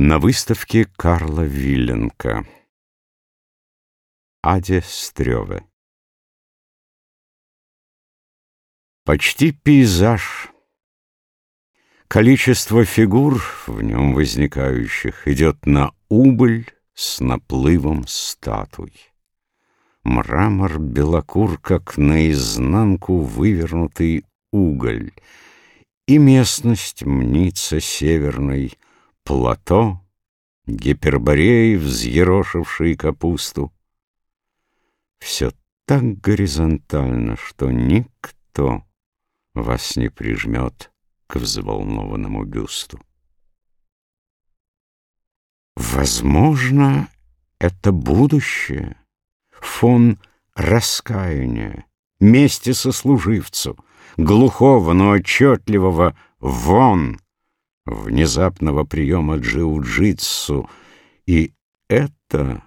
На выставке Карла Вилленка Аде Стрёве Почти пейзаж. Количество фигур, в нем возникающих, идет на убыль с наплывом статуй. Мрамор белокур, как наизнанку вывернутый уголь, и местность мнится северной, плато, гиперборей, взъерошивший капусту. Все так горизонтально, что никто вас не прижмет к взволнованному бюсту. Возможно, это будущее, фон раскаяния, мести сослуживцу, глухого, но отчетливого «вон», внезапного приема джиу-джитсу, и это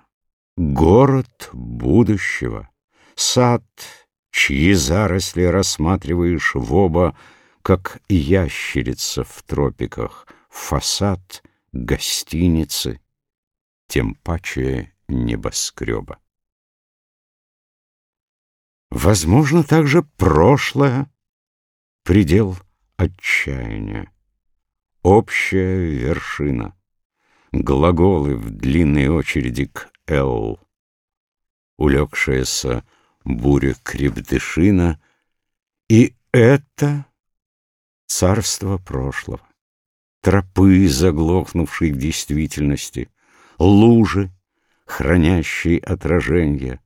город будущего, сад, чьи заросли рассматриваешь в оба, как ящерица в тропиках, фасад гостиницы, тем паче небоскреба. Возможно, также прошлое — предел отчаяния, общая вершина, глаголы в длинной очереди к «л», улегшаяся буря Крепдышина, и это царство прошлого, тропы, заглохнувшей в действительности, лужи, хранящие отражение,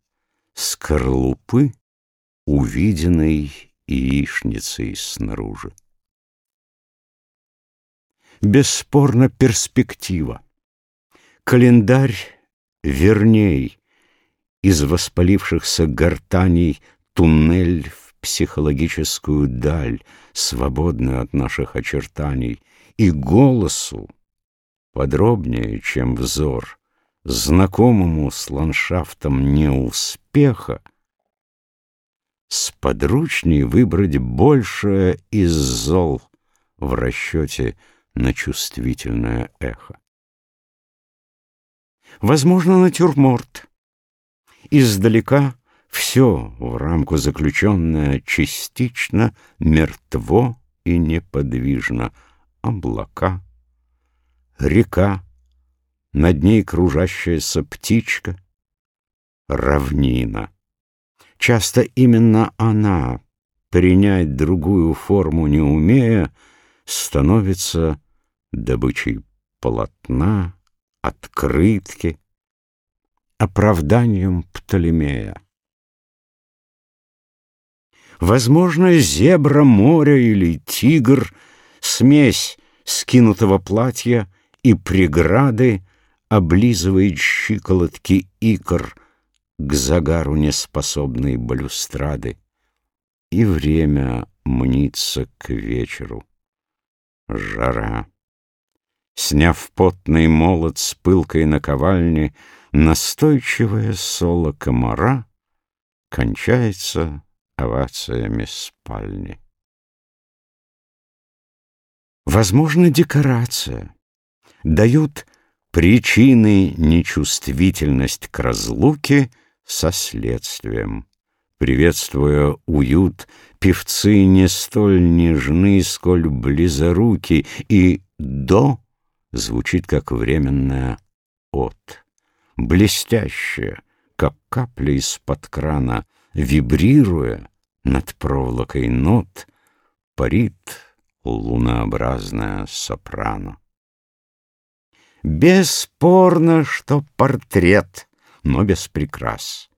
скорлупы, увиденной яичницей снаружи. Бесспорно перспектива. Календарь верней, из воспалившихся гортаней туннель в психологическую даль, свободную от наших очертаний, и голосу, подробнее, чем взор, знакомому с ландшафтом неуспеха, сподручней выбрать большее из зол в расчете на чувствительное эхо. Возможно, натюрморт, Издалека все в рамку заключенное частично мертво и неподвижно. Облака, река, над ней кружащаяся птичка, равнина. Часто именно она, принять другую форму не умея, становится добычей полотна, открытки, оправданием Птолемея. Возможно, зебра моря или тигр — смесь скинутого платья и преграды облизывает щиколотки икр к загару неспособной балюстрады. И время мнится к вечеру. Жара. Сняв потный молот с пылкой наковальни, Настойчивое соло комара Кончается овациями спальни. Возможно, декорация. Дают причины нечувствительность к разлуке со следствием. Приветствуя уют, певцы не столь нежны, сколь близоруки, и «до» звучит как временное «от» блестящая, как капля из-под крана, вибрируя над проволокой нот, парит лунообразная сопрано. Бесспорно, что портрет, но без прикрас.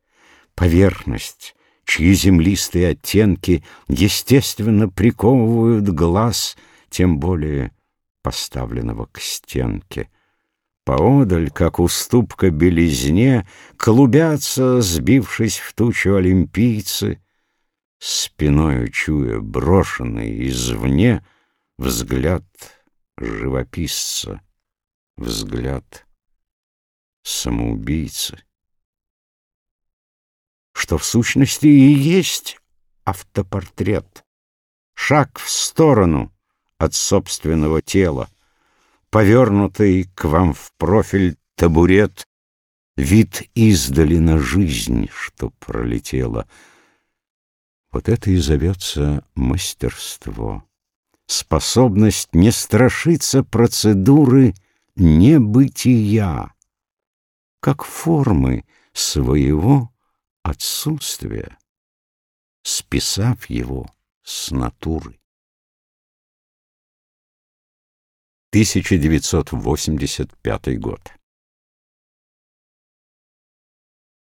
Поверхность, чьи землистые оттенки естественно приковывают глаз, тем более поставленного к стенке — Поодаль, как уступка белизне, Клубятся, сбившись в тучу олимпийцы, Спиною чуя брошенный извне Взгляд живописца, взгляд самоубийцы. Что в сущности и есть автопортрет. Шаг в сторону от собственного тела, повернутый к вам в профиль табурет, вид издали на жизнь, что пролетела. Вот это и зовется мастерство. Способность не страшиться процедуры небытия, как формы своего отсутствия, списав его с натуры. 1985 год